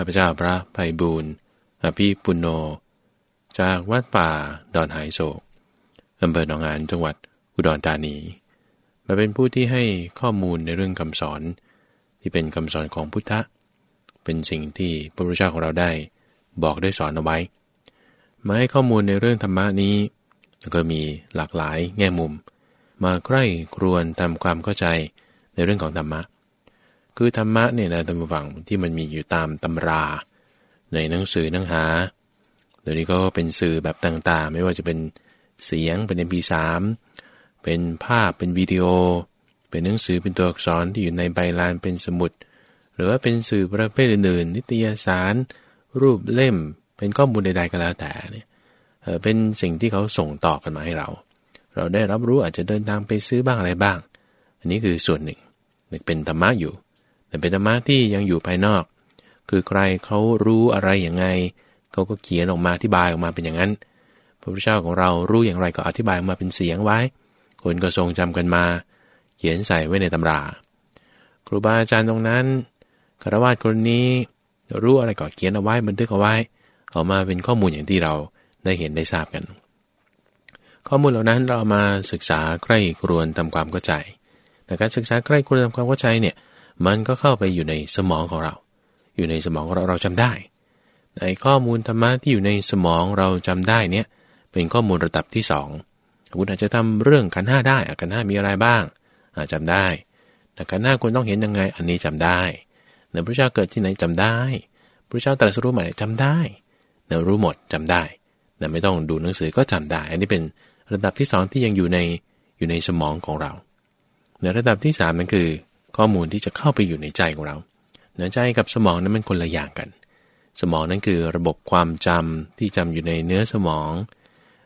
ข้าพเจ้าพระไพบูรณ์อภิปุโน จากวัดป่าดอนหายโศกอำเภอหนองหานจังหวัดอุดรธานี มาเป็นผู้ที่ให้ข้อมูลในเรื่องคำสอน ที่เป็นคำสอนของพุทธะ เป็นสิ่งที่พระพุทธเจ้าของเราได้บอกได้สอนเอาไว้ มาให้ข้อมูลในเรื่องธรรมะนี้แล้วก็มีหลากหลายแง่มุม มาใกล้ครวนทำความเข้าใจในเรื่องของธรรมะ คือธรรมะเนี่ยนะตามฝังที่มันมีอยู่ตามตำรา ในหนังสือหนังหาเดี๋ยวนี้ก็เป็นสื่อแบบต่างๆ ไม่ว่าจะเป็นเสียงเป็น MP3 เป็นภาพเป็นวิดีโอ เป็นหนังสือเป็นตัวอักษรที่อยู่ในใบลานเป็นสมุด หรือว่าเป็นสื่อประเภทอื่นๆนิตยสาร รูปเล่ม เป็นข้อมูลใดๆก็แล้วแต่เนี่ยเป็นสิ่งที่เขาส่งต่อกันมาให้เรา เราได้รับรู้อาจจะเดินทางไปซื้อบ้างอะไรบ้าง อันนี้คือส่วนหนึ่งเป็นธรรมะอยู่ แต่เป็นธรรมะที่ยังอยู่ภายนอก คือใครเขารู้อะไรอย่างไงเขาก็เขียนออกมาอธิบายออกมาเป็นอย่างนั้น พระพุทธเจ้าของเรารู้อย่างไรก็อธิบายออกมาเป็นเสียงไว้ คนก็ทรงจำกันมา เขียนใส่ไว้ในตำรา ครูบาอาจารย์ตรงนั้นคารวะคนนี้รู้อะไรก็เขียนเอาไว้บันทึกเอาไว้ออกมาเป็นข้อมูลอย่างที่เราได้เห็นได้ทราบกัน ข้อมูลเหล่านั้นเรามาศึกษาใกล้ครวนทำความเข้าใจแต่การศึกษาใกล้ครวนทำความเข้าใจเนี่ย มันก็เข้าไปอยู่ในสมองของเรา อยู่ในสมองของเราเราจำได้ ในข้อมูลธรรมะที่อยู่ในสมองเราจำได้เนี่ยเป็นข้อมูลระดับที่สองคุณอาจจะทำเรื่องขันห้าได้ขันห้ามีอะไรบ้างอาจจำได้แต่ขันห้าควรต้องเห็นยังไงอันนี้จำได้เนื้อพระเจ้าเกิดที่ไหนจำได้พระเจ้าตรัสรู้มาไหนจำได้เนรู้หมดจำได้แต่ไม่ต้องดูหนังสือก็จำได้ อันนี้เป็นระดับที่สองที่ยังอยู่ในอยู่ในสมองของเรา ในระดับที่สามนั่นคือ ข้อมูลที่จะเข้าไปอยู่ในใจของเราเนื้อใจกับสมองนั้นมันคนละอย่างกัน สมองนั้นคือระบบความจำที่จำอยู่ในเนื้อสมอง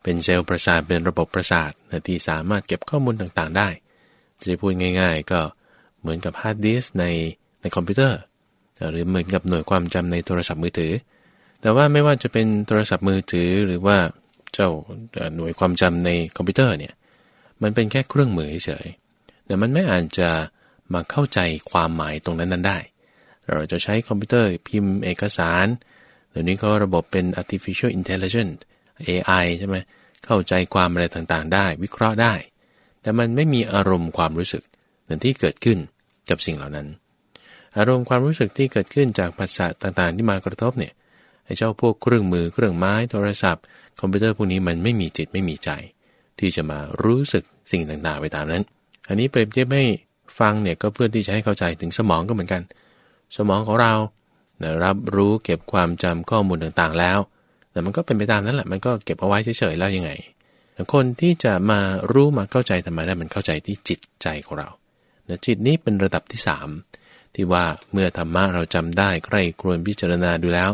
เป็นเซลล์ประสาทเป็นระบบประสาทที่สามารถเก็บข้อมูลต่างๆได้ จะพูดง่าย ๆ ก็เหมือนกับฮาร์ดดิสก์ในในคอมพิวเตอร์ หรือเหมือนกับหน่วยความจำในโทรศัพท์มือถือ แต่ว่าไม่ว่าจะเป็นโทรศัพท์มือถือหรือว่าเจ้าหน่วยความจำในคอมพิวเตอร์เนี่ยมันเป็นแค่เครื่องมือเฉยแต่มันไม่อาจจะ มาเข้าใจความหมายตรงนั้นนั้นได้ เราจะใช้คอมพิวเตอร์พิมพ์เอกสารเดี๋ยวนี้เขาระบบเป็น artificial intelligence AI ใช่ไหมเข้าใจความอะไรต่างๆ ได้ วิเคราะห์ได้ แต่มันไม่มีอารมณ์ความรู้สึกนั่นที่เกิดขึ้นกับสิ่งเหล่านั้น อารมณ์ความรู้สึกที่เกิดขึ้นจากภาษาต่างๆ ที่มากระทบเนี่ยไอ้เจ้าพวกเครื่องมือเครื่องไม้โทรศัพท์ คอมพิวเตอร์พวกนี้มันไม่มีจิตไม่มีใจ ที่จะมารู้สึกสิ่งต่างๆ ไปตามนั้น อันนี้เปรียบเทียบให้ ฟังเนี่ยก็เพื่อที่จะให้เข้าใจถึงสมองก็เหมือนกัน สมองของเรารับรู้เก็บความจำข้อมูลต่างๆแล้ว แต่มันก็เป็นไปตามนั้นแหละ มันก็เก็บเอาไว้เฉยๆแล้วยังไง คนที่จะมารู้มาเข้าใจธรรมะได้มันเข้าใจที่จิตใจของเราจิตนี้เป็นระดับที่ 3 ที่ว่าเมื่อธรรมะเราจำได้ใครครวญพิจารณาดูแล้ว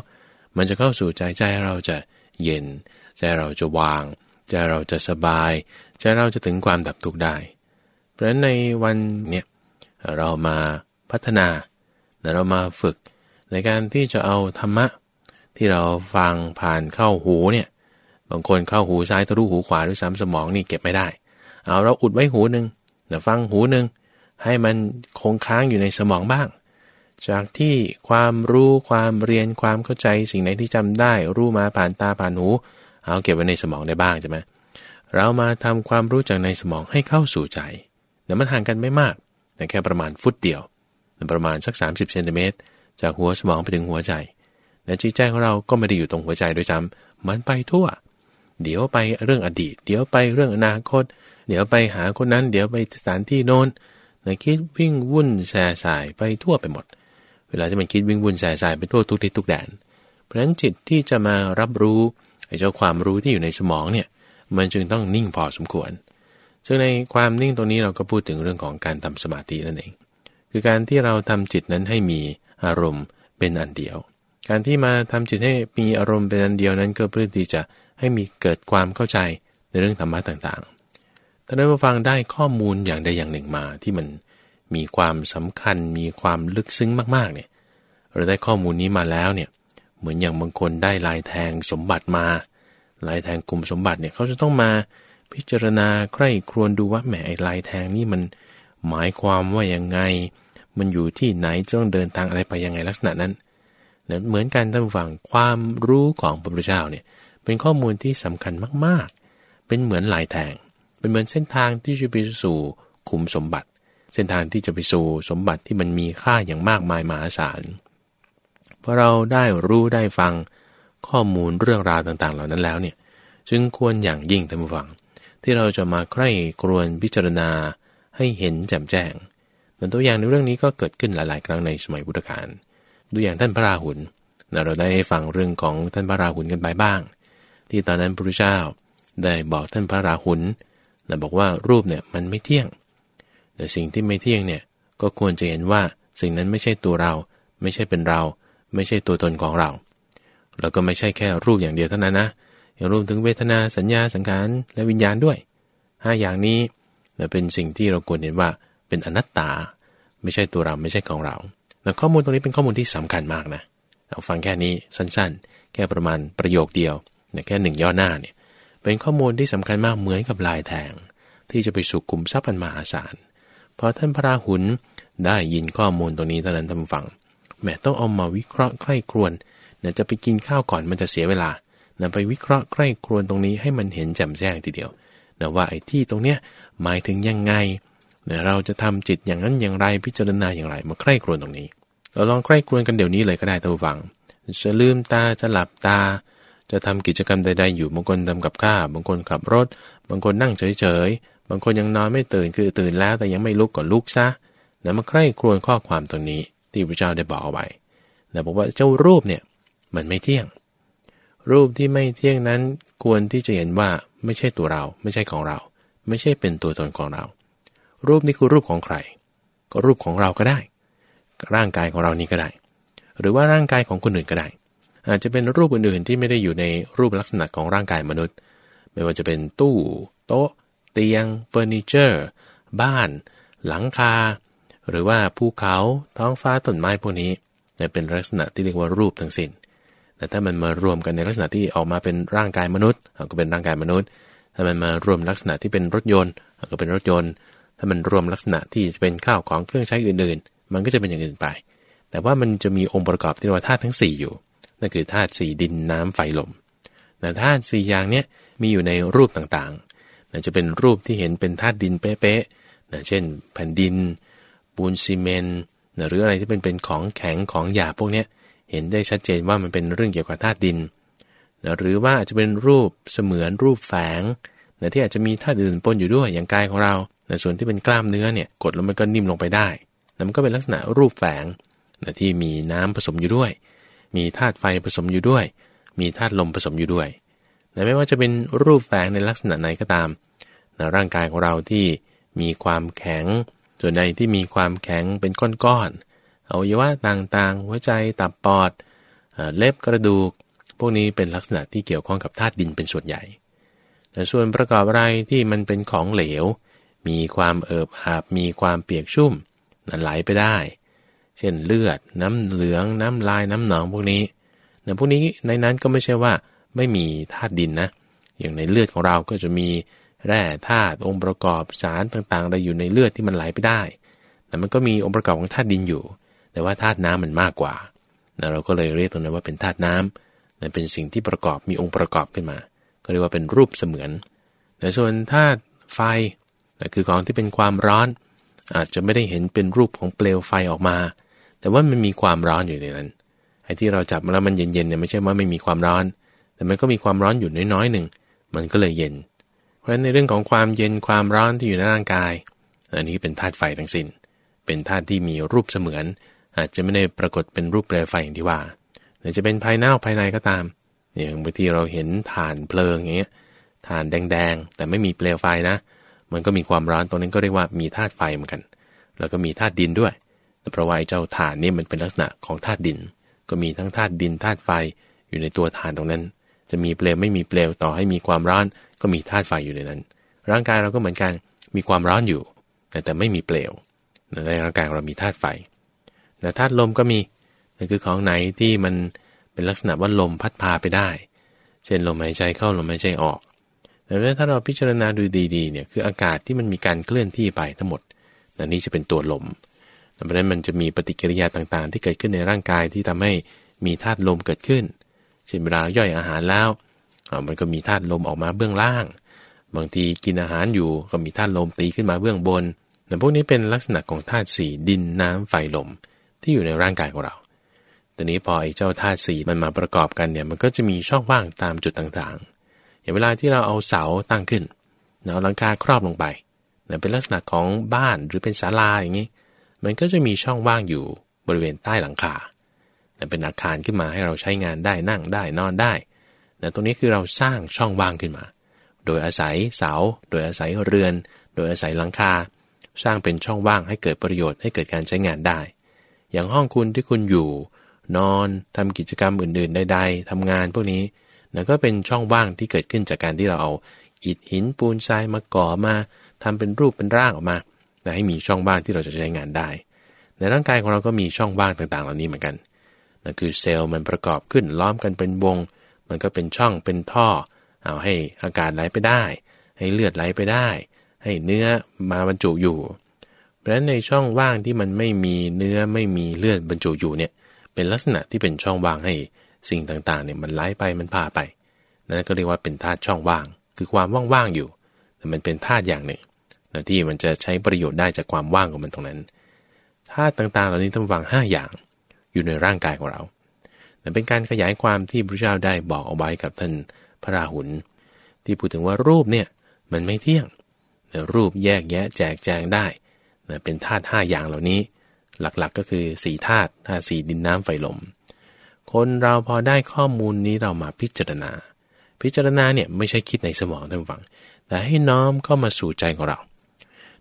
มันจะเข้าสู่ใจใจเราจะเย็น ใจเราจะวาง ใจเราจะสบาย ใจเราจะถึงความดับทุกข์ได้ เพราะฉะนั้นในวันเนี่ยเรามาพัฒนาเรามาฝึกในการที่จะเอาธรรมะ ที่เราฟังผ่านเข้าหูเนี่ยบางคนเข้าหูซ้ายทะลุหูขวาด้วยซ้ำสมองนี่เก็บไม่ได้ เอาเราอุดไว้หูหนึ่งฟังหูหนึ่งให้มันคงค้างอยู่ในสมองบ้าง จากที่ความรู้ความเรียนความเข้าใจสิ่งไหนที่จำได้ รู้มาผ่านตาผ่านหู เอาเก็บไว้ในสมองได้บ้างใช่ไหมเรามาทำความรู้จากในสมองให้เข้าสู่ใจ แต่มันห่างกันไม่มากแต่แค่ประมาณฟุตเดียว ประมาณสัก 30เซนติเมตรจากหัวสมองไปถึงหัวใจแต่จิตใจของเราก็ไม่ได้อยู่ตรงหัวใจโดยซ้ำมันไปทั่ว เดี๋ยวไปเรื่องอดีต เดี๋ยวไปเรื่องอนาคต เดี๋ยวไปหาคนนั้น เดี๋ยวไปสถานที่โน้นนคิดวิ่งวุ่นแส่สายไปทั่วไปหมด เวลาที่มันคิดวิ่งวุ่นแสายสายไปทั่วทุกทิศทุกแดน เพราะฉะนั้นจิตที่จะมารับรู้ไอ้เจ้าความรู้ที่อยู่ในสมองเนี่ย มันจึงต้องนิ่งพอสมควร ซึ่งในความนิ่งตรงนี้เราก็พูดถึงเรื่องของการทำสมาธินั่นเอง คือการที่เราทำจิตนั้นให้มีอารมณ์เป็นอันเดียว การที่มาทำจิตให้มีอารมณ์เป็นอันเดียวนั้นก็เพื่อที่จะให้มีเกิดความเข้าใจในเรื่องธรรมะต่างๆแต่ได้มาฟังได้ข้อมูลอย่างใดอย่างหนึ่งมาที่มันมีความสำคัญมีความลึกซึ้งมากๆเนี่ยเราได้ข้อมูลนี้มาแล้วเนี่ยเหมือนอย่างบางคนได้ลายแทงสมบัติมา ลายแทงกลุ่มสมบัติเนี่ยเขาจะต้องมา พิจารณาใคร่ครวญดูว่าแหมไอ้ลายแทงนี่มันหมายความว่ายังไง มันอยู่ที่ไหนจะต้องเดินทางอะไรไปยังไงลักษณะนั้นนะเหมือนกันท่านผู้ฟังความรู้ของพระพุทธเจ้าเนี่ยเป็นข้อมูลที่สำคัญมากๆ เป็นเหมือนลายแทง เป็นเหมือนเส้นทางที่จะไปสู่ขุมสมบัติ เส้นทางที่จะไปสู่สมบัติที่มันมีค่าอย่างมากมายมหาศาลพอเราได้รู้ได้ฟังข้อมูลเรื่องราวต่างๆ เหล่านั้นแล้วเนี่ยจึงควรอย่างยิ่งท่านผู้ฟัง ที่เราจะมาใคร่ครวญพิจารณาให้เห็นแจ่มแจ้งเหมือนตัวอย่างในเรื่องนี้ก็เกิดขึ้นหลาย ๆ ครั้งในสมัยพุทธกาลดูอย่างท่านพระราหุลเราได้ฟังเรื่องของท่านพระราหุลกันไปบ้าง ที่ตอนนั้นพระพุทธเจ้าได้บอกท่านพระราหุลนะบอกว่ารูปเนี่ยมันไม่เที่ยง แต่สิ่งที่ไม่เที่ยงเนี่ยก็ควรจะเห็นว่าสิ่งนั้นไม่ใช่ตัวเรา ไม่ใช่เป็นเรา ไม่ใช่ตัวตนของเรา แล้วก็ไม่ใช่แค่รูปอย่างเดียวเท่านั้นนะ รวมถึงเวทนาสัญญาสังขารและวิญญาณด้วยห้าอย่างนี้เป็นสิ่งที่เราควรเห็นว่าเป็นอนัตตา ไม่ใช่ตัวเราไม่ใช่ของเราแต่ข้อมูลตรงนี้เป็นข้อมูลที่สำคัญมากนะเราฟังแค่นี้สั้นๆ แค่ประมาณประโยคเดียวแค่หนึ่งย่อหน้าเนี่ยเป็นข้อมูลที่สำคัญมากเหมือนกับลายแทง ที่จะไปสู่กลุ่มทรัพย์อันมหาศาลพอท่านพระราหุลได้ยินข้อมูลตรงนี้เท่านั้นท่านฟังแม่ต้องเอามาวิเคราะห์ใคร่ครวญเนี่ยจะไปกินข้าวก่อนมันจะเสียเวลา นำไปวิเคราะห์ใคร่ครวญตรงนี้ให้มันเห็นแจ่มแจ้งทีเดียวนะว่าไอ้ที่ตรงเนี้ยหมายถึงยังไงนะเราจะทำจิตอย่างนั้นอย่างไรพิจารณาอย่างไรมาใคร่ครวญตรงนี้ เราลองใคร่ครวญกันเดี๋ยวนี้เลยก็ได้ท่านผู้ฟัง จะลืมตาจะหลับตา จะทำกิจกรรมใดๆอยู่บางคนทำกับข้าวบางคนขับรถ บางคนนั่งเฉยๆบางคนยังนอนไม่ตื่นคือตื่นแล้วแต่ยังไม่ลุกก่อนลุกซะนะมาใคร่ครวญข้อความตรงนี้ ที่พระเจ้าได้บอกเอาไว้นะบอกว่าเจ้ารูปเนี่ยมันไม่เที่ยง รูปที่ไม่เที่ยงนั้นควรที่จะเห็นว่าไม่ใช่ตัวเรา ไม่ใช่ของเรา ไม่ใช่เป็นตัวตนของเรา รูปนี้คือรูปของใคร ก็รูปของเราก็ได้ ร่างกายของเรานี้ก็ได้ หรือว่าร่างกายของคนอื่นก็ได้ อาจจะเป็นรูปอื่นๆที่ไม่ได้อยู่ในรูปลักษณะของร่างกายมนุษย์ ไม่ว่าจะเป็นตู้ โต๊ะ เตียงเฟอร์นิเจอร์ บ้าน หลังคา หรือว่าภูเขาท้องฟ้าต้นไม้พวกนี้เป็นลักษณะที่เรียกว่ารูปทั้งสิน้น แต่ถ้ามันมารวมกันในลักษณะที่ออกมาเป็นร่างกายมนุษย์ก็เป็นร่างกายมนุษย์ ถ้ามันมารวมลักษณะที่เป็นรถยนต์ก็เป็นรถยนต์ ถ้ามันรวมลักษณะที่จะเป็นข้าวของเครื่องใช้อื่นๆ มันก็จะเป็นอย่างอื่นไป แต่ว่ามันจะมีองค์ประกอบที่เรียกว่าธาตุทั้ง 4 อยู่ นั่นคือธาตุสี่ดินน้ำไฟลมแต่ธาตุสี่อย่างเนี้ยมีอยู่ในรูปต่างๆน่จะเป็นรูปที่เห็นเป็นธาตุดินเป๊ะๆนะเช่น แผ่นดิน ปูนซีเมนต์หรืออะไรที่เป็นเป็นของแข็งของหยาบพวกเนี้ย เห็นได้ชัดเจนว่ามันเป็นเรื่องเกี่ยวกับธาตุดินนะหรือว่าอาจจะเป็นรูปเสมือนรูปแฝงนะที่อาจจะมีธาตุอื่นปนอยู่ด้วยอย่างกายของเราในส่วนที่เป็นกล้ามเนื้อเนี่ยกดแล้วมันก็นิ่มลงไปได้นะมันก็เป็นลักษณะรูปแฝงนะที่มีน้ำผสมอยู่ด้วย มีธาตุไฟผสมอยู่ด้วย มีธาตุลมผสมอยู่ด้วยนะไม่ว่าจะเป็นรูปแฝงในลักษณะไหนก็ตามนะร่างกายของเราที่มีความแข็ง ส่วนในที่มีความแข็งเป็นก้อน อวัยวะต่างๆ หัวใจตับปอดเล็บกระดูก พวกนี้เป็นลักษณะที่เกี่ยวข้องกับธาตุดินเป็นส่วนใหญ่แต่ส่วนประกอบอะไรที่มันเป็นของเหลว มีความเอิบอาบมีความเปียกชุ่มนั้นไหลไปได้ เช่นเลือด น้ำเหลือง น้ำลายน้ำหนองพวกนี้แต่พวกนี้ในนั้นก็ไม่ใช่ว่าไม่มีธาตุดินนะ อย่างในเลือดของเราก็จะมีแร่ธาตุองค์ประกอบสารต่างๆอะไรอยู่ในเลือดที่มันไหลไปได้ แต่มันก็มีองค์ประกอบของธาตุดินอยู่ แต่ว่าธาตุน้ำมันมากกว่านะเราก็เลยเรียกตรงนั้นว่าเป็นธาตุน้ำเป็นสิ่งที่ประกอบมีองค์ประกอบขึ้นมา ก็เรียกว่าเป็นรูปเสมือนแต่ส่วนธาตุไฟนะคือของที่เป็นความร้อน อาจจะไม่ได้เห็นเป็นรูปของเปลวไฟออกมา แต่ว่ามันมีความร้อนอยู่ในนั้นไอ้ที่เราจับมาแล้วมันเย็นๆเนี่ยไม่ใช่ว่าไม่มีความร้อน แต่มันก็มีความร้อนอยู่น้อยๆหนึ่งมันก็เลยเย็น เพราะฉะนั้นในเรื่องของความเย็นความร้อนที่อยู่ในร่างกาย อันนี้เป็นธาตุไฟทั้งสิน้น เป็นธาตุที่มีรูปเสมือน อาจจะไม่ได้ปรากฏเป็นรูปเปลวไฟอย่างที่ว่าแต่จะเป็นภายนอกภายในก็ตามอย่างบางทีเราเห็นถ่านเพลิงอย่างเงี้ยถ่านแดงๆ แต่ไม่มีเปลวไฟนะ มันก็มีความร้อนตรงนั้นก็เรียกว่ามีธาตุไฟเหมือนกัน แล้วก็มีธาตุดินด้วย แต่เพราะว่าเจ้าถ่านนี่มันเป็นลักษณะของธาตุดิน ก็มีทั้งธาตุดินธาตุไฟอยู่ในตัวถ่านตรงนั้น จะมีเปลวไม่มีเปลวต่อให้มีความร้อน ก็มีธาตุไฟอยู่ในนั้น ร่างกายเราก็เหมือนกันมีความร้อนอยู่ แต่ไม่มีเปลวในร่างกายเรามีธาตุไฟ แต่ธาตุลมก็มีนั่นคือของไหนที่มันเป็นลักษณะว่าลมพัดพาไปได้ เช่นลมหายใจเข้าลมหายใจออก แต่ถ้าเราพิจารณาดูดีๆเนี่ยคืออากาศที่มันมีการเคลื่อนที่ไปทั้งหมดนั่นนี่จะเป็นตัวลมเพราะนั้นมันจะมีปฏิกิริยาต่างๆ ที่เกิดขึ้นในร่างกายที่ทำให้มีธาตุลมเกิดขึ้น เช่นเวลาย่อยอาหารแล้ว มันก็มีธาตุลมออกมาเบื้องล่าง บางทีกินอาหารอยู่ก็มีธาตุลมตีขึ้นมาเบื้องบนแต่พวกนี้เป็นลักษณะของธาตุสี่ดินน้ำไฟลม ที่อยู่ในร่างกายของเราแต่นี้พอไอ้เจ้าธาตุสี่มันมาประกอบกันเนี่ยมันก็จะมีช่องว่างตามจุดต่างๆ อย่างเวลาที่เราเอาเสาตั้งขึ้นเอาหลังคาครอบลงไปเป็นลักษณะของบ้านหรือเป็นศาลาอย่างนี้ มันก็จะมีช่องว่างอยู่บริเวณใต้หลังคาเป็นอาคารขึ้นมาให้เราใช้งานได้นั่งได้นอนได้แต่ตรงนี้คือเราสร้างช่องว่างขึ้นมา โดยอาศัยเสา โดยอาศัยเรือน โดยอาศัยหลังคา สร้างเป็นช่องว่างให้เกิดประโยชน์ให้เกิดการใช้งานได้ อย่างห้องคุณที่คุณอยู่ นอนทำกิจกรรมอื่นๆใดๆทำงานพวกนี้นั่นก็เป็นช่องว่างที่เกิดขึ้นจากการที่เราเอาอิฐหินปูนทรายมาก่อมาทำเป็นรูปเป็นร่างออกมาให้มีช่องว่างที่เราจะใช้งานได้ ในร่างกายของเราก็มีช่องว่างต่างๆ เหล่านี้เหมือนกันนั่นคือเซลล์มันประกอบขึ้นล้อมกันเป็นวง มันก็เป็นช่องเป็นท่อ เอาให้อากาศไหลไปได้ ให้เลือดไหลไปได้ ให้เนื้อมาบรรจุอยู่ ราะฉะนั้นในช่องว่างที่มันไม่มีเนื้อไม่มีเลือดบรรจุอยู่เนี่ยเป็นลักษณะที่เป็นช่องว่างให้สิ่งต่างๆเนี่ยมันไหลไปมันพาไปนั่นก็เรียกว่าเป็นธาตุช่องว่าง คือความว่างๆอยู่ แต่มันเป็นธาตุอย่างหนึ่งที่มันจะใช้ประโยชน์ได้จากความว่างของมันตรงนั้นธาตุต่างๆ เหล่านี้ต้องวางห้าอย่างอยู่ในร่างกายของเราแต่เป็นการขยายความที่พระเจ้าได้บอกเอาไว้กับท่านพระราหุลที่พูดถึงว่ารูปเนี่ยมันไม่เที่ยงรูปแยกแยะแจกแจงได้ เป็นธาตุห้าอย่างเหล่านี้ หลักๆกก็คือสี่ธาตุธาตุสี่ดินน้ำไฟลม คนเราพอได้ข้อมูลนี้เรามาพิจารณา พิจารณาเนี่ยไม่ใช่คิดในสมองท่านฟัง แต่ให้น้อมเข้ามาสู่ใจของเรา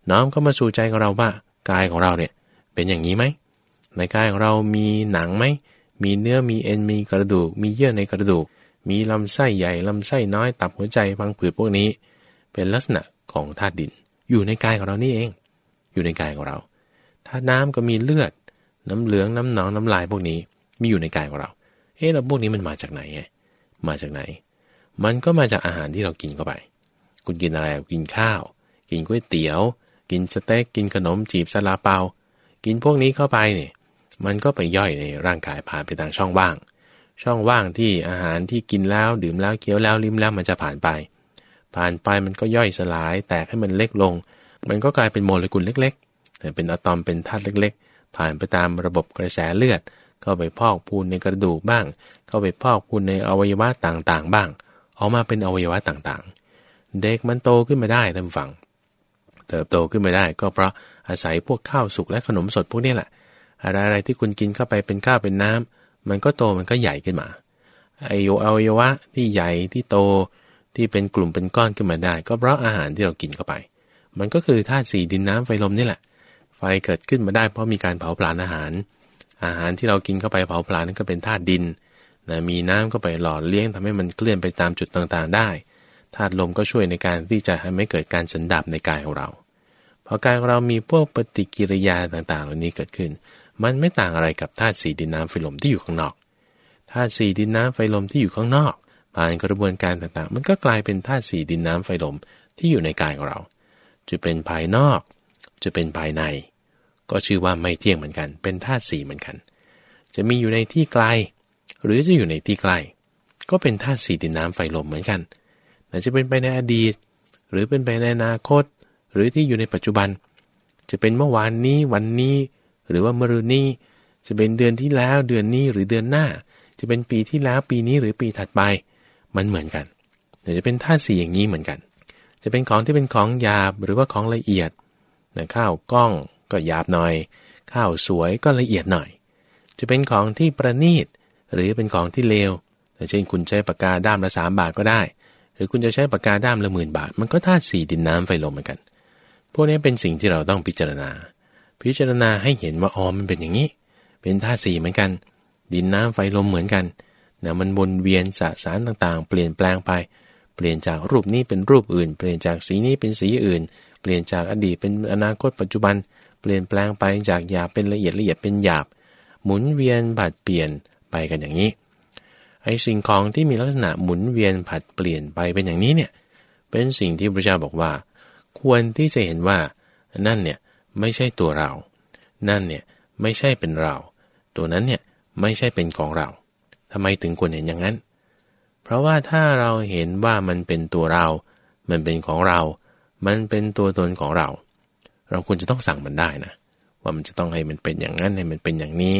น้อมเข้ามาสู่ใจของเราว่ากายของเราเนี่ยเป็นอย่างนี้ไหมในกายของเรามีหนังไหม มีเนื้อ มีเอ็น มีกระดูก มีเยื่อในกระดูก มีลำไส้ใหญ่ ลำไส้น้อย ตับหัวใจพังผืดพวกนี้ เป็นลักษณะของธาตุดิน อยู่ในกายของเรานี่เอง อยู่ในกายของเราธาน้ำก็มีเลือด น้ำเหลืองน้ำหนองน้ำลายพวกนี้มีอยู่ในกายของเรา เอ๊ะแล้วพวกนี้มันมาจากไหนไงมาจากไหน มันก็มาจากอาหารที่เรากินเข้าไป คุณกินอะไรกินข้าว กินก๋วยเตี๋ยว กินสเต็กกินขนมจีบซาลาเปา กินพวกนี้เข้าไปเนี่ยมันก็ไปย่อยในร่างกายผ่านไปทางช่องว่าง ช่องว่างที่อาหารที่กินแล้วดื่มแล้วเคี้ยวแล้วลิ้มแล้วมันจะผ่านไป ผ่านไปมันก็ย่อยสลายแตกให้มันเล็กลง มันก็กลายเป็นโมเลกุลเล็กๆแต่เป็นอะตอมเป็นธาตุเล็ก ๆ ผ่านไปตามระบบกระแสเลือด เข้าไปพอกพูนในกระดูกบ้าง เข้าไปพอกพูนในอวัยวะต่างๆ บ้าง ออกมาเป็นอวัยวะต่างๆ เด็กมันโตขึ้นมาได้ท่านฟัง เติบโตขึ้นมาได้ก็เพราะอาศัยพวกข้าวสุกและขนมสดพวกนี้แหละ อะไรอะไรที่คุณกินเข้าไปเป็นข้าวเป็นน้ำมันก็โตมันก็ใหญ่ขึ้นมาไอโยอวัยวะที่ใหญ่ที่โตที่เป็นกลุ่มเป็นก้อนขึ้นมาได้ ก็เพราะอาหารที่เรากินเข้าไป มันก็คือธาตุสี่ดินน้ำไฟลมนี่แหละ ไฟเกิดขึ้นมาได้เพราะมีการเผาผลาญอาหาร อาหารที่เรากินเข้าไปเผาผลาญนั่นก็เป็นธาตุดินนะมีน้ำก็ไปหล่อเลี้ยงทำให้มันเคลื่อนไปตามจุดต่างๆ ได้ธาตุลมก็ช่วยในการที่จะทำให้เกิดการสันดาบในกายของเราพอกายของเรามีพวกปฏิกิริยาต่างๆ เหล่านี้เกิดขึ้น มันไม่ต่างอะไรกับธาตุสีดินน้ำไฟลมที่อยู่ข้างนอกธาตุสีดินน้ำไฟลมที่อยู่ข้างนอก ผ่านกระบวนการต่างๆ มันก็กลายเป็นธาตุสีดินน้ำไฟลมที่อยู่ในกายของเรา จะเป็นภายนอก จะเป็นภายใน ก็ชื่อว่าไม่เที่ยงเหมือนกัน เป็นธาตุสี่เหมือนกัน จะมีอยู่ในที่ไกล หรือจะอยู่ในที่ใกล้ก็เป็นธาตุสีดินน้ำไฟลมเหมือนกันแต่จะเป็นไปในอดีต หรือเป็นไปในอนาคต หรือที่อยู่ในปัจจุบัน จะเป็นเมื่อวานนี้วันนี้ หรือว่ามรืนนี้ จะเป็นเดือนที่แล้วเดือนนี้หรือเดือนหน้า จะเป็นปีที่แล้วปีนี้หรือปีถัดไป มันเหมือนกันแต่จะเป็นธาตุสี่อย่างนี้เหมือนกัน จะเป็นของที่เป็นของหยาบหรือว่าของละเอียดนะข้าวกล้องก็หยาบหน่อย ข้าวสวยก็ละเอียดหน่อย จะเป็นของที่ประณีต หรือเป็นของที่เลวเช่นคุณใช้ปากกาด้ามละสามบาทก็ได้ หรือคุณจะใช้ปากกาด้ามละหมื่นบาท มันก็ธาตุสี่ดินน้ำไฟลมเหมือนกัน พวกนี้เป็นสิ่งที่เราต้องพิจารณา พิจารณาให้เห็นว่าอ๋อมันเป็นอย่างนี้ เป็นธาตุสี่เหมือนกัน ดินน้ำไฟลมเหมือนกันนะมันวนเวียนสสารต่างๆ เปลี่ยนแปลงไป เปลี่ยนจากรูปนี้เป็นรูปอื่น เปลี่ยนจากสีนี้เป็นสีอื่น เปลี่ยนจากอดีตเป็นอนาคตปัจจุบัน เปลี่ยนแปลงไปจากหยาบเป็นละเอียดละเอียดเป็นหยาบ หมุนเวียนผัดเปลี่ยนไปกันอย่างนี้ไอ้สิ่งของที่มีลักษณะหมุนเวียนผัดเปลี่ยนไปเป็นอย่างนี้เนี่ยเป็นสิ่งที่พระเจ้าบอกว่า ควรที่จะเห็นว่านั่นเนี่ยไม่ใช่ตัวเรา นั่นเนี่ยไม่ใช่เป็นเรา ตัวนั้นเนี่ยไม่ใช่เป็นของเราทำไมถึงควรเห็นอย่างนั้น เพราะว่าถ้าเราเห็นว่ามันเป็นตัวเรา มันเป็นของเรา มันเป็นตัวตนของเรา เราควรจะต้องสั่งมันได้นะ ว่ามันจะต้องให้มันเป็นอย่างนั้นให้มันเป็นอย่างนี้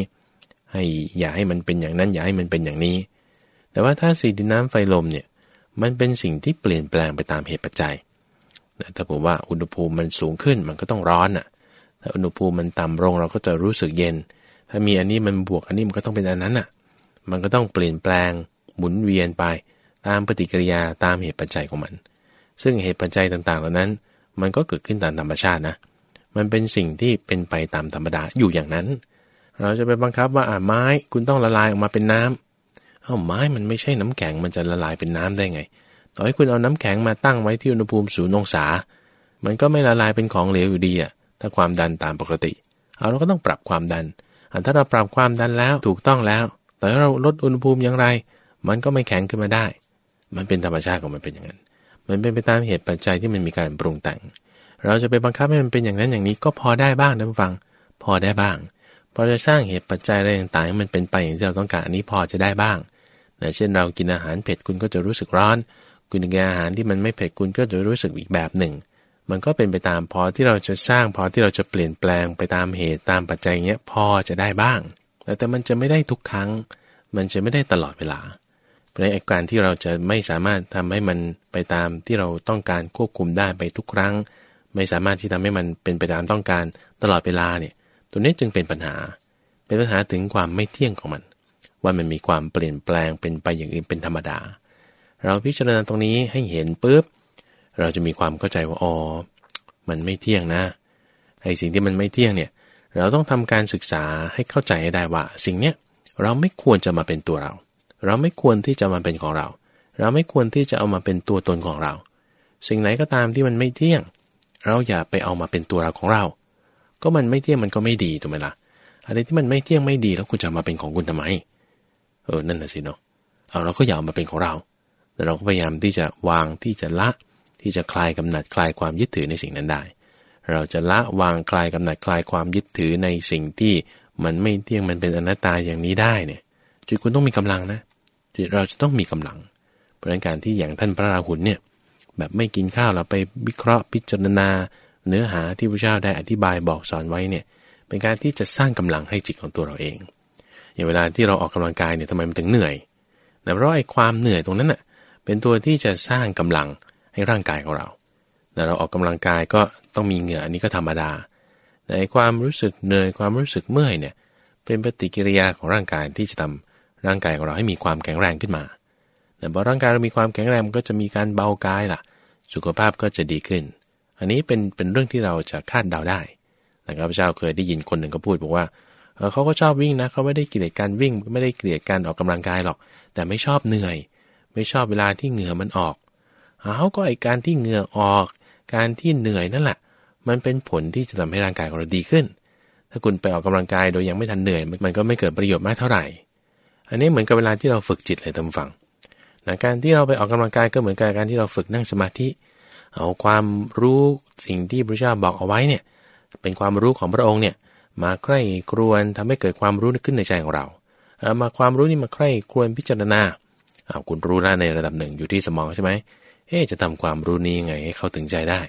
ให้อย่าให้มันเป็นอย่างนั้น อย่าให้มันเป็นอย่างนี้ แต่ว่าถ้าสีดินน้ำไฟลมเนี่ย มันเป็นสิ่งที่เปลี่ยนแปลงไปตามเหตุปัจจัยถ้าผมว่าอุณหภูมิมันสูงขึ้นมันก็ต้องร้อนอะ ถ้าอุณหภูมิมันต่ำลงเราก็จะรู้สึกเย็น ถ้ามีอันนี้มันบวกอันนี้มันก็ต้องเป็นอันนั้นอะ มันก็ต้องเปลี่ยนแปลง หมุนเวียนไป ตามปฏิกิริยาตามเหตุปัจจัยของมัน ซึ่งเหตุปัจจัยต่างๆ เหล่านั้น มันก็เกิดขึ้นตามธรรมชาตินะ มันเป็นสิ่งที่เป็นไปตามธรรมดาอยู่อย่างนั้น เราจะไปบังคับว่าอ่าไม้คุณต้องละลายออกมาเป็นน้ำเอ้าไม้มันไม่ใช่น้ำแข็งมันจะละลายเป็นน้ำได้ไง ต่อให้คุณเอาน้ำแข็งมาตั้งไว้ที่อุณหภูมิศูนย์องศา มันก็ไม่ละลายเป็นของเหลวอยู่ดีอะถ้าความดันตามปกติ เอาเราก็ต้องปรับความดันอันถ้าเราปรับความดันแล้วถูกต้องแล้ว แต่เราลดอุณหภูมิอย่างไร มันก็ไม่แข็งขึ้นมาได้ มันเป็นธรรมชาติของมันเป็นอย่างนั้น มันเป็นไปตามเหตุปัจจัยที่มันมีการปรุงแต่ง เราจะไปบังคับให้มันเป็นอย่างนั้นอย่างนี้ก็พอได้บ้างนะฟัง พอได้บ้าง พอจะสร้างเหตุปัจจัยอะไรต่างๆให้มันเป็นไปอย่างที่เราต้องการอันนี้พอจะได้บ้างนะเช่นเรากินอาหารเผ็ดคุณก็จะรู้สึกร้อน คุณกินอาหารที่มันไม่เผ็ดคุณก็จะรู้สึกอีกแบบหนึ่ง มันก็เป็นไปตามพอที่เราจะสร้างพอที่เราจะเปลี่ยนแปลงไปตามเหตุตามปัจจัยเงี้ยพอจะได้บ้าง แต่แต่มันจะไม่ได้ทุกครั้ง มันจะไม่ได้ตลอดเวลา เพราะการที่เราจะไม่สามารถทำให้มันไปตามที่เราต้องการควบคุมได้ไปทุกครั้ง ไม่สามารถที่ทำให้มันเป็นไปตามต้องการตลอดเวลาเนี่ย ตัวนี้จึงเป็นปัญหา เป็นปัญหาถึงความไม่เที่ยงของมัน ว่ามันมีความเปลี่ยนแปลงเป็นไปอย่างอื่นเป็นธรรมดา เราพิจารณาตรงนี้ให้เห็นปุ๊บเราจะมีความเข้าใจว่าอ๋อมันไม่เที่ยงนะไอ้สิ่งที่มันไม่เที่ยงเนี่ยเราต้องทำการศึกษาให้เข้าใจให้ได้ว่า สิ่งเนี้ยเราไม่ควรจะมาเป็นตัวเรา เราไม่ควรที่จะมาเป็นของเรา เราไม่ควรที่จะเอามาเป็นตัวตนของเรา สิ่งไหนก็ตามที่มันไม่เที่ยง เราอย่าไปเอามาเป็นตัวเราของเรา ก็มันไม่เที่ยงมันก็ไม่ดีถูกไหมละ่ะอะไรที่มันไม่เที่ยงไม่ดีแล้วคุณจะมาเป็นของคุณทำไม เออนั่นน่ะสิเนาะเอาเราก็อย่ามาเป็นของเรา แต่เราก็พยายามที่จะวางที่จะละที่จะคลายกำหนัดคลายความยึดถือในสิ่งนั้นได้ เราจะละวางคลายกำหนัดคลายความยึดถือในสิ่งที่มันไม่เที่ยงมันเป็นอนัตตาอย่างนี้ได้เนี่ยจิตคุณต้องมีกำลังนะ จิตเราจะต้องมีกำลัง เพราะการที่อย่างท่านพระราหุลเนี่ยแบบไม่กินข้าวเราไปวิเคราะห์พิจารณา เนื้อหาที่พระเจ้าได้อธิบายบอกสอนไว้เนี่ยเป็นการที่จะสร้างกำลังให้จิตของตัวเราเอง อย่างเวลาที่เราออกกำลังกายเนี่ยทำไมมันถึงเหนื่อยแต่เพราะไอ้ความเหนื่อยตรงนั้นน่ะเป็นตัวที่จะสร้างกำลังให้ร่างกายของเราแต่เราออกกำลังกายก็ต้องมีเหงื่ออันนี้ก็ธรรมดาแต่ความรู้สึกเหนื่อยความรู้สึกเมื่อยเนี่ยเป็นปฏิกิริยาของร่างกายที่จะทำ ร่างกายของเราให้มีความแข็งแรงขึ้นมาแต่พอร่างกายเรามีความแข็งแรงมันก็จะมีการเบากายล่ะ สุขภาพก็จะดีขึ้น อันนี้เป็นเป็นเรื่องที่เราจะคาดเดาได้นะครับพเจ้าเคยได้ยินคนหนึ่งก็พูดบอกว่าเขาก็ชอบวิ่งนะเขาไม่ได้เกลียดการวิ่ง ไม่ได้เกลียดการออกกำลังกายหรอก แต่ไม่ชอบเหนื่อย ไม่ชอบเวลาที่เหงื่อมันออกเอาก็ไอการที่เหงื่อออก การที่เหนื่อยนั่นแหละมันเป็นผลที่จะทำให้ร่างกายของเราดีขึ้น ถ้าคุณไปออกกำลังกายโดยยังไม่ทันเหนื่อย มันก็ไม่เกิดประโยชน์มากเท่าไหร่ อันนี้เหมือนกับเวลาที่เราฝึกจิตเลยท่านฟังนะการที่เราไปออกกำลังกายก็เหมือนกับการที่เราฝึกนั่งสมาธิ เอาความรู้สิ่งที่พระเจ้าบอกเอาไว้เนี่ยเป็นความรู้ของพระองค์เนี่ยมาใคร่ครวญทำให้เกิดความรู้ขึ้นในใจของเราเอามาความรู้นี่มาใคร่ครวญพิจารณาเอาคุณรู้แล้วในระดับหนึ่งอยู่ที่สมองใช่ไหมเอ๊จะทำความรู้นี้ยังไงให้เข้าถึงใจได้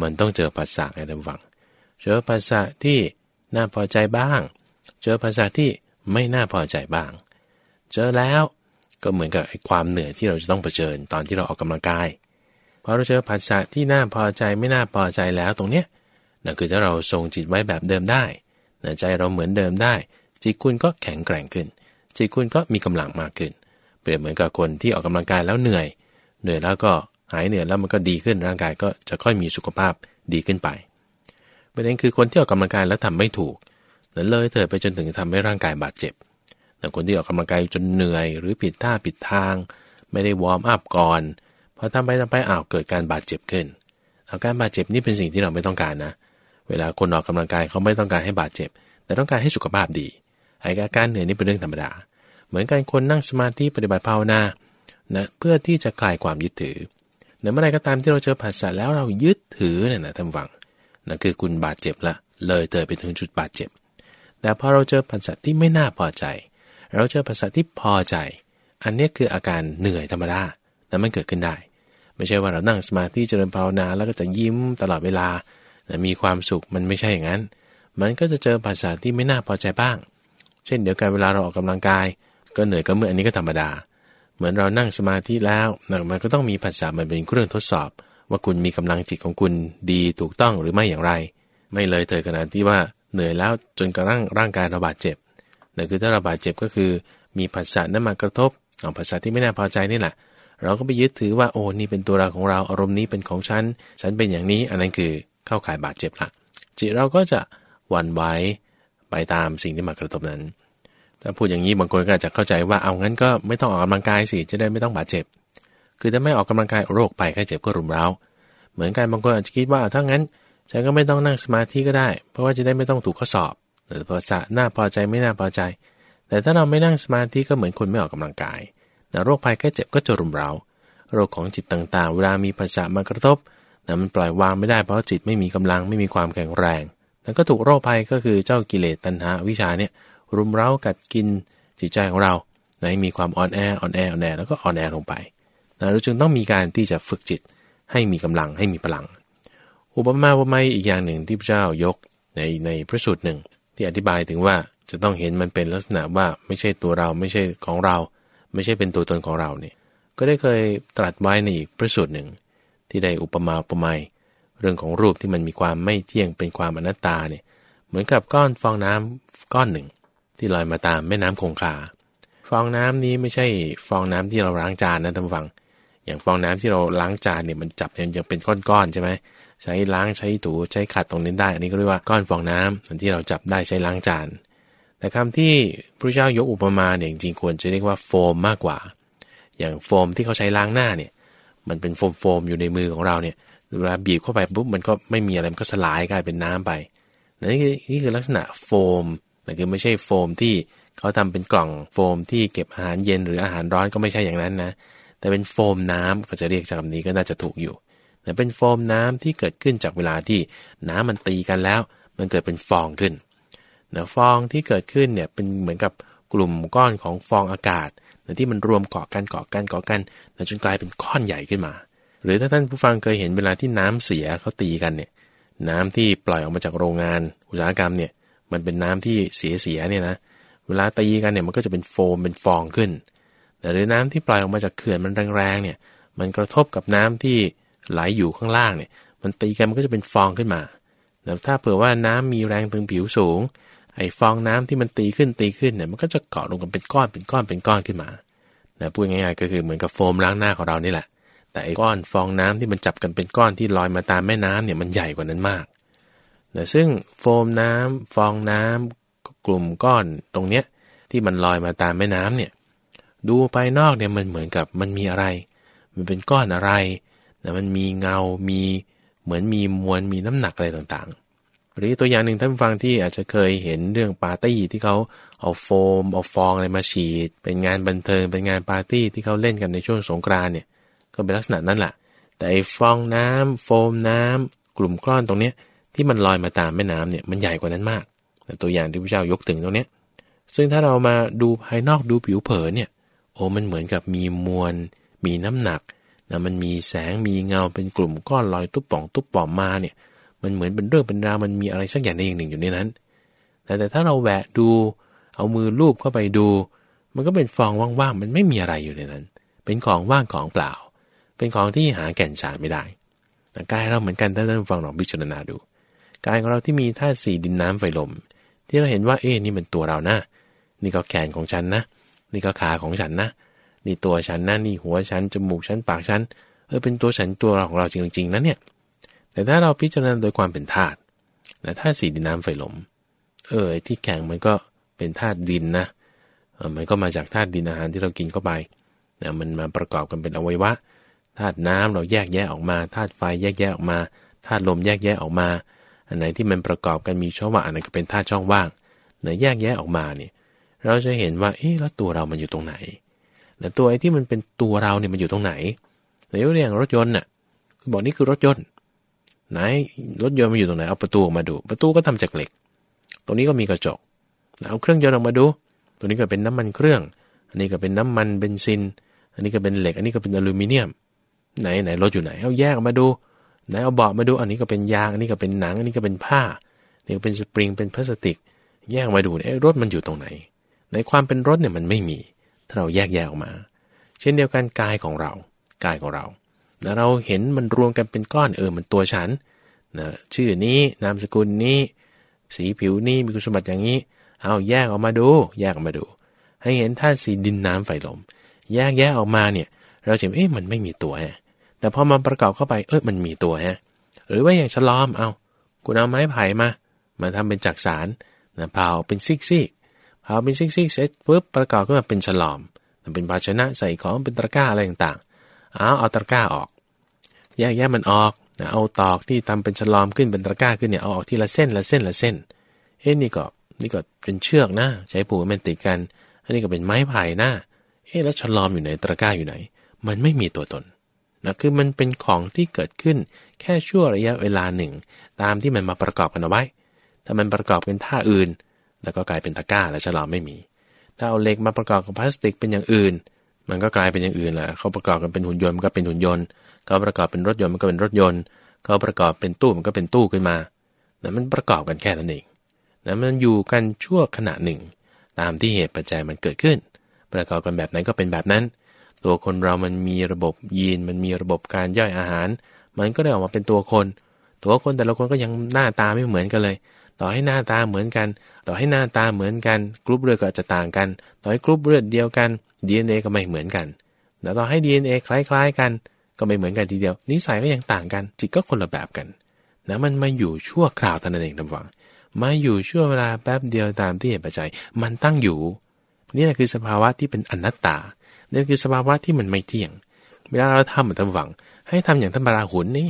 มันต้องเจอภาษาไงท่านฟัง เจอภาษาที่น่าพอใจบ้าง เจอภาษาที่ไม่น่าพอใจบ้าง เจอแล้ว ก็เหมือนกับไอ้ความเหนื่อยที่เราจะต้องเผชิญตอนที่เราออกกำลังกายพอเราเจอภาษาที่น่าพอใจไม่น่าพอใจแล้วตรงเนี้ยนั่นคือถ้าเราทรงจิตไว้แบบเดิมได้ใจเราเหมือนเดิมได้ จิตคุณก็แข็งแกร่งขึ้น จิตคุณก็มีกำลังมากขึ้น เปรียบเหมือนกับคนที่ออกกำลังกายแล้วเหนื่อย เหนื่อยแล้วก็หายเหนื่อยแล้วมันก็ดีขึ้นร่างกายก็จะค่อยมีสุขภาพดีขึ้นไปประเด็นคือคนที่ออกกำลังกายแล้วทำไม่ถูกนั้นเลยเถิดไปจนถึงทำให้ร่างกายบาดเจ็บ แต่คนที่ออกกำลังกายจนเหนื่อย หรือผิดท่าผิดทาง ไม่ได้วอร์มอัพก่อนพอทำไปทำไปอ้าวเกิดการบาดเจ็บขึ้นอาการบาดเจ็บนี่เป็นสิ่งที่เราไม่ต้องการนะ เวลาคนออกกำลังกายเขาไม่ต้องการให้บาดเจ็บ แต่ต้องการให้สุขภาพดีไอ้อาการเหนื่อยนี่เป็นเรื่องธรรมดา เหมือนกันคนนั่งสมาธิปฏิบัติภาวนานะเพื่อที่จะคลายความยึดถือในเมื่อไรก็ตามที่เราเจอผัสสะแล้วเรายึดถือเนี่ยนะท่านฟังนั่นคือคุณบาดเจ็บละเลยเตยไปถึงจุดบาดเจ็บ แต่พอเราเจอผัสสะที่ไม่น่าพอใจ เราเจอภาษาที่พอใจ อันนี้คืออาการเหนื่อยธรรมดาแต่มันเกิดขึ้นได้ ไม่ใช่ว่าเรานั่งสมาธิเจริญภาวนาแล้วก็จะยิ้มตลอดเวลามีความสุขมันไม่ใช่อย่างนั้น มันก็จะเจอภาษาที่ไม่น่าพอใจบ้าง เช่นเดียวกันเวลาเราออกกำลังกาย ก็เหนื่อยก็เมื่ออันนี้ก็ธรรมดา เหมือนเรานั่งสมาธิแล้วมันก็ต้องมีภาษามันเป็นเครื่องทดสอบ ว่าคุณมีกำลังจิตของคุณดีถูกต้องหรือไม่อย่างไร ไม่เลยเถิดขนาดที่ว่าเหนื่อยแล้วจนกระทั่งร่างกายเราบาดเจ็บ นั่นคือถ้าเราบาดเจ็บก็คือมีภาษานั้นมากระทบเอาภาษาที่ไม่น่าพอใจนี่แหละ เราก็ไปยึดถือว่าโอ้นี่เป็นตัวเราของเราอารมณ์นี้เป็นของฉัน ฉันเป็นอย่างนี้อันนั้นคือเข้าข่ายบาดเจ็บละจิตเราก็จะวันไหวไปตามสิ่งที่มากระทบนั้น ถ้าพูดอย่างนี้บางคนก็อาจจะเข้าใจว่าเอางั้นก็ไม่ต้องออกกำลังกายสิจะได้ไม่ต้องบาดเจ็บ คือถ้าไม่ออกกำลังกายโรคไปแค่เจ็บก็รุมเร้า เหมือนกันบางคนอาจจะคิดว่าถ้างั้นฉันก็ไม่ต้องนั่งสมาธิก็ได้ เพราะว่าจะได้ไม่ต้องถูกข้อสอบ หรือภาษาหน้าพอใจไม่น่าพอใจ แต่ถ้าเราไม่นั่งสมาธิก็เหมือนคนไม่ออกกำลังกายนะโรคภัยแค่เจ็บก็จะรุมเร้าโรคของจิตต่างๆ เวลามีภาษามากระทบนะมันปล่อยวางไม่ได้เพราะจิตไม่มีกำลังไม่มีความแข็งแรงแล้วก็ถูกโรคภัยก็คือเจ้ากิเลสตัณหาวิชาเนี่ยรุมเร้ากัดกินจิตใจของเราให้มีความอ่อนแออ่อนแออ่อนแอแล้วก็อ่อนแอลงไปนะเราจึงต้องมีการที่จะฝึกจิตให้มีกำลังให้มีพลัง อุปมาอุปไมยอีกอย่างหนึ่งที่พระเจ้ายกในในพระสูตรหนึ่ง ที่อธิบายถึงว่าจะต้องเห็นมันเป็นลักษณะว่าไม่ใช่ตัวเราไม่ใช่ของเรา ไม่ใช่เป็นตัวตนของเราเนี่ยก็ได้เคยตรัสไว้ในอีกพระสูตรหนึ่ง ที่ได้อุปมาอุปไมยเรื่องของรูปที่มันมีความไม่เที่ยงเป็นความอนัตตาเนี่ยเหมือนกับก้อนฟองน้ำก้อนหนึ่ง ที่ลอยมาตามแม่น้ำคงคาฟองน้ำนี้ไม่ใช่ฟองน้ำที่เราล้างจานนะท่านฟัง อย่างฟองน้ำที่เราล้างจานเนี่ยมันจับยังเป็นก้อนๆใช่ไหม ใช้ล้างใช้ถูใช้ขัดตรงนี้ได้ อันนี้ก็เรียกว่าก้อนฟองน้ำที่เราจับได้ใช้ล้างจาน แต่คำที่พระเจ้ายกอุปมาเนี่ยจริงๆควรจะเรียกว่าโฟมมากกว่า อย่างโฟมที่เขาใช้ล้างหน้าเนี่ย มันเป็นโฟมโฟมอยู่ในมือของเราเนี่ยเวลาบีบเข้าไปปุ๊บมันก็ไม่มีอะไรมันก็สลายกลายเป็นน้ำไปนี่คือนี่คือลักษณะโฟมแต่คือไม่ใช่โฟมที่เขาทำเป็นกล่องโฟมที่เก็บอาหารเย็นหรืออาหารร้อนก็ไม่ใช่อย่างนั้นนะ แต่เป็นโฟมน้ำก็จะเรียกจากคำนี้ก็น่าจะถูกอยู่ เป็นโฟมน้ำที่เกิดขึ้นจากเวลาที่น้ำมันตีกันแล้ว มันเกิดเป็นฟองขึ้นนะฟองที่เกิดขึ้นเนี่ยเป็นเหมือนกับกลุ่มก้อนของฟองอากาศนะที่มันรวมเกาะกันเกาะกันเกาะกันนะจนกลายเป็นก้อนใหญ่ขึ้นมา หรือถ้าท่านผู้ฟังเคยเห็นเวลาที่น้ำเสียเขาตีกันเนี่ยน้ำที่ปล่อยออกมาจากโรงงาน อุตสาหกรรมเนี่ยมันเป็นน้ำที่เสียเสียเนี่ยนะเวลาตีกันเนี่ยมันก็จะเป็นโฟมเป็นฟองขึ้น แต่หรือน้ำที่ปล่อยออกมาจากเขื่อนมันแรงๆเนี่ยมันกระทบกับน้ำที่ ไหลอยู่ข้างล่างเนี่ย มันตีกันมันก็จะเป็นฟองขึ้นมาแต่ถ้าเผื่อว่าน้ำมีแรงถึงผิวสูง ไอ้ฟองน้ำที่มันตีขึ้นตีขึ้นเนี่ยมันก็จะเกาะลงกันเป็นก้อนเป็นก้อนเป็นก้อนขึ้นมานะพูดง่ายๆก็คือเหมือนกับโฟมล้างหน้าของเรานี่แหละ แต่ไอ้ก้อนฟองน้ำที่มันจับกันเป็นก้อนที่ลอยมาตามแม่น้ำเนี่ยมันใหญ่กว่านั้นมากนะซึ่งโฟมน้ำฟองน้ำกลุ่มก้อนตรงเนี้ยที่มันลอยมาตามแม่น้ำเนี่ย ดูภายนอกเนี่ยมันเหมือนกับมันมีอะไร มันเป็นก้อนอะไร นะมันมีเงา มีเหมือนมีมวล มีน้ำหนักอะไรต่างๆ หรือตัวอย่างหนึ่งท่านฟังที่อาจจะเคยเห็นเรื่องปาร์ตี้ที่เขาเอาโฟม เอาฟองอะไรมาฉีด เป็นงานบันเทิง เป็นงานปาร์ตี้ที่เขาเล่นกันในช่วงสงกรานเนี่ยก็เป็นลักษณะนั้นแหละแต่ไอ้ฟองน้ำโฟมน้ำกลุ่มก้อนตรงเนี้ยที่มันลอยมาตามแม่น้ำเนี่ยมันใหญ่กว่านั้นมากแต่ตัวอย่างที่พระเจ้ายกถึงตรงเนี้ยซึ่งถ้าเรามาดูภายนอกดูผิวเผินเนี่ยโอ้มันเหมือนกับมีมวล มีน้ำหนัก นะมันมีแสงมีเงาเป็นกลุ่มก้อนลอยตุ๊บป่องตุ๊บป่อมมาเนี่ย มันเหมือนเป็นเรื่องเป็นราวมันมีอะไรสักอย่างในอย่างหนึ่งอยู่ในนั้น แต่แต่ถ้าเราแหวะดู เอามือลูบเข้าไปดู มันก็เป็นฟองว่างๆมันไม่มีอะไรอยู่ในนั้น เป็นของว่างของเปล่า เป็นของที่หาแก่นสารไม่ได้กายเราเหมือนกันถ้าท่านฟังลองพิจารณาดูกายของเราที่มีธาตุสี่ดินน้ำไฟลม ที่เราเห็นว่าเอ๊นี่เป็นตัวเรานะนี่ก็แขนของฉันนะ นี่ก็ขาของฉันนะ นี่ตัวฉันนะนี่หัวฉันจมูกฉันปากฉันเออเป็นตัวฉันตัวเราของเราจริงๆนะเนี่ยแต่ถ้าเราพิจารณาโดยความเป็นธาตุนะธาตุสี่ดินน้ำไฟลมเออที่แข็งมันก็เป็นธาตุดินนะเออมันก็มาจากธาตุดินอาหารที่เรากินเข้าไปนะมันมาประกอบกันเป็นอวัยวะธาตุน้ำเราแยกแยะออกมาธาตุไฟแยกแยะออกมาธาตุลมแยกแยะออกมา อันไหนที่มันประกอบกันมีช่องว่างอันไหนก็เป็นธาตุช่องว่างเนื้อแยกแยะออกมาเนี่ยเราจะเห็นว่าเอ๊ะแล้วตัวเรามันอยู่ตรงไหน แต่ตัวไอ้ที่มันเป็นตัวเราเนี่ยมันอยู่ตรงไหนในยกตัวอย่างรถยนต์น่ะบอกนี่คือรถยนต์ ไหนรถยนต์มันอยู่ตรงไหนเอาประตูออกมาดู ประตูก็ทำจากเหล็ก ตรงนี้ก็มีกระจกเอาเครื่องยนต์ออกมาดูตัวนี้ก็เป็นน้ำมันเครื่อง อันนี้ก็เป็นน้ำมันเบนซิน อันนี้ก็เป็นเหล็ก อันนี้ก็เป็นอลูมิเนียม ไหนไหนรถอยู่ไหนเอาแยกออกมาดูไหนเอาเบาะมาดู อันนี้ก็เป็นยาง อันนี้ก็เป็นหนัง อันนี้ก็เป็นผ้านี่ก็เป็นสปริงเป็นพลาสติก แยกมาดูเนี่ยรถมันอยู่ตรงไหน ในความเป็นรถเนี่ยมันไม่มี ถ้าเราแยกแยกออกมา เช่นเดียวกันกายของเรา กายของเราแล้วเราเห็นมันรวมกันเป็นก้อนเออมันตัวฉันนะชื่อนี้นามสกุลนี้ สีผิวนี้มีคุณสมบัติอย่างนี้ เอาแยกออกมาดู แยกออกมาดู ให้เห็นธาตุสี่ดินน้ำไฟลม แยกแยกออกมาเนี่ยเราจะเอ๊ะมันไม่มีตัวฮะแต่พอมาประกอบเข้าไปเออมันมีตัวฮะหรือว่าอย่างชะลอมเอาคุณเอาไม้ไผ่มา มาทำเป็นจักสานนะเหลาเป็นซีกซีก เหลาเป็นซีกซีกเสร็จปุ๊บประกอบขึ้นมาเป็นชะลอมเป็นภาชนะใส่ของเป็นตะกร้าอะไรต่างๆเอาเอาตะกร้าออกแยกแยกมันออกนะเอาตอกที่ทำเป็นฉลอมขึ้นเป็นตะกร้าขึ้นเนี่ยเอาออกทีละเส้นละเส้นละเส้นเฮ้นี่ก็นี่ก็เป็นเชือกนะใช้ปูมันติดกัน อันนี้ก็เป็นไม้ไผ่นะเอ๊แล้วฉลอมอยู่ไหนตะกร้าอยู่ไหน มันไม่มีตัวตนนะคือมันเป็นของที่เกิดขึ้นแค่ชั่วระยะเวลาหนึ่ง ตามที่มันมาประกอบกันเอาไว้ ถ้ามันประกอบเป็นท่าอื่น แล้วก็กลายเป็นตะกร้าและฉลอมไม่มี ถ้าเอาเหล็กมาประกอบกับพลาสติกเป็นอย่างอื่น มันก็กลายเป็นอย่างอื่นแหละเขาประกอบกันเป็นหุ่นยนต์มันก็เป็นหุ่นยนต์เขาประกอบเป็นรถยนต์มันก็เป็นรถยนต์เขาประกอบเป็นตู้มันก็เป็นตู้ขึ้นมาแต่มันประกอบกันแค่นั้นเองนะมันอยู่กันชั่วขณะหนึ่ง ตามที่เหตุปัจจัยมันเกิดขึ้น ประกอบกันแบบนั้นก็เป็นแบบนั้น ตัวคนเรามันมีระบบยีนมันมีระบบการย่อยอาหาร มันก็ได้ออกมาเป็นตัวคน ตัวคนแต่ละคนก็ยังหน้าตาไม่เหมือนกันเลย ต่อให้หน้าตาเหมือนกัน ต่อให้หน้าตาเหมือนกันกรุ๊ปเลือดก็จะต่างกัน ต่อให้กรุ๊ปเลือดเดียวกัน DNA ก็ไม่เหมือนกันแต่ต่อให้ DNA คล้ายๆ กัน ก็ไม่เหมือนกันทีเดียว นิสัยก็ยังต่างกัน จิตก็คนละแบบกันนะมันมาอยู่ชั่วคราวท่านเองทำฟังมาอยู่ชั่วเวลาแป๊บเดียวตามที่เหตุปัจจัย มันตั้งอยู่นี่แหละคือสภาวะที่เป็นอนัตตานี่คือสภาวะที่มันไม่เที่ยง เวลาเราทำเหมือนทำฝัง ให้ทำอย่างท่านบาราหุนนี่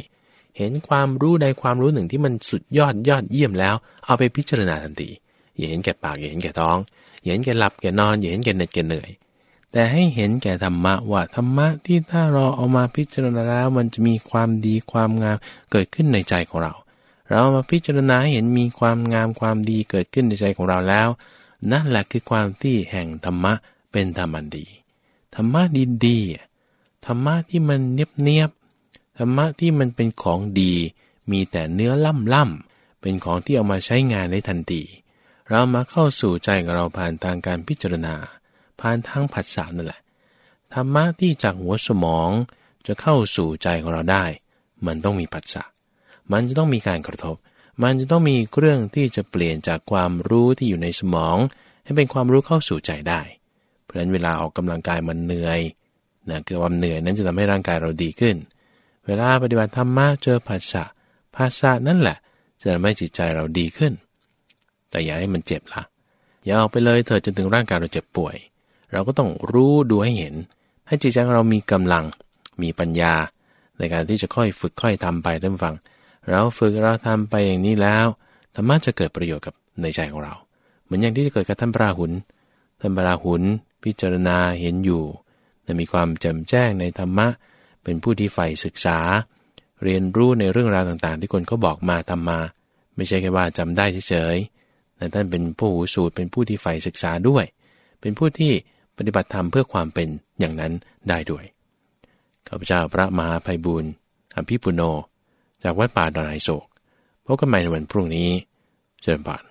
เห็นความรู้ใดความรู้หนึ่งที่มันสุดยอดยอดเยี่ยมแล้ว เอาไปพิจารณาทันทีอย่าเห็นแก่ปากอย่าเห็นแก่ท้องอย่าเห็นแก่หลับแก่นอนอย่าเห็นแก่เหน็ดแก่เหนื่อย แต่ให้เห็นแก่ธรรมะว่าธรรมะที่ถ้าเราเอามาพิจารณาแล้วมันจะมีความดีความงามเกิดขึ้นในใจของเรา เรามาพิจารณาเห็นมีความงามความดีเกิดขึ้นในใจของเราแล้ว นั่นแหละคือความที่แห่งธรรมะเป็นธรรมันดีธรรมะดีๆธรรมะที่มันเนียบๆ ธรรมะที่มันเป็นของดี มีแต่เนื้อล่ำๆเป็นของที่เอามาใช้งานได้ทันทีเรามาเข้าสู่ใจของเราผ่านทางการพิจารณา ผ่านทางผัสสะนั่นแหละธรรมะที่จากหัวสมองจะเข้าสู่ใจของเราได้ มันต้องมีผัสสะมันจะต้องมีการกระทบ มันจะต้องมีเรื่องที่จะเปลี่ยนจากความรู้ที่อยู่ในสมอง ให้เป็นความรู้เข้าสู่ใจได้ เพราะฉะนั้นเวลาออกกำลังกายมันเหนื่อยนะคือความเหนื่อยนั้นจะทำให้ร่างกายเราดีขึ้น เวลาปฏิบัติธรรมะเจอผัสสะผัสสะนั่นแหละ จะทำให้จิตใจเราดีขึ้น แต่อย่าให้มันเจ็บละอย่าออกไปเลยเธอจนถึงร่างกายเราเจ็บป่วย เราก็ต้องรู้ดูให้เห็น ให้จิตใจเรามีกำลัง มีปัญญา ในการที่จะค่อยฝึกค่อยทำไปท่านฟัง เราฝึกเราทำไปอย่างนี้แล้วธรรมะจะเกิดประโยชน์กับในใจของเรา เหมือนอย่างที่จะเกิดกับท่านปราหุนท่านปราหุนพิจารณาเห็นอยู่และมีความแจ่มแจ้งในธรรมะเป็นผู้ที่ใฝ่ศึกษา เรียนรู้ในเรื่องราวต่างๆ ที่คนเขาบอกมาทำมา ไม่ใช่แค่ว่าจำได้เฉยแต่ท่านเป็นผู้หูสูตรเป็นผู้ที่ใฝ่ศึกษาด้วย เป็นผู้ที่ปฏิบัติธรรมเพื่อความเป็นอย่างนั้นได้ด้วยข้าพเจ้าพระมหาภัยบุญอภิปุโน จากวัดป่าดอนไฮโศกพบกันใหม่ในวันพรุ่งนี้ เจริญบาน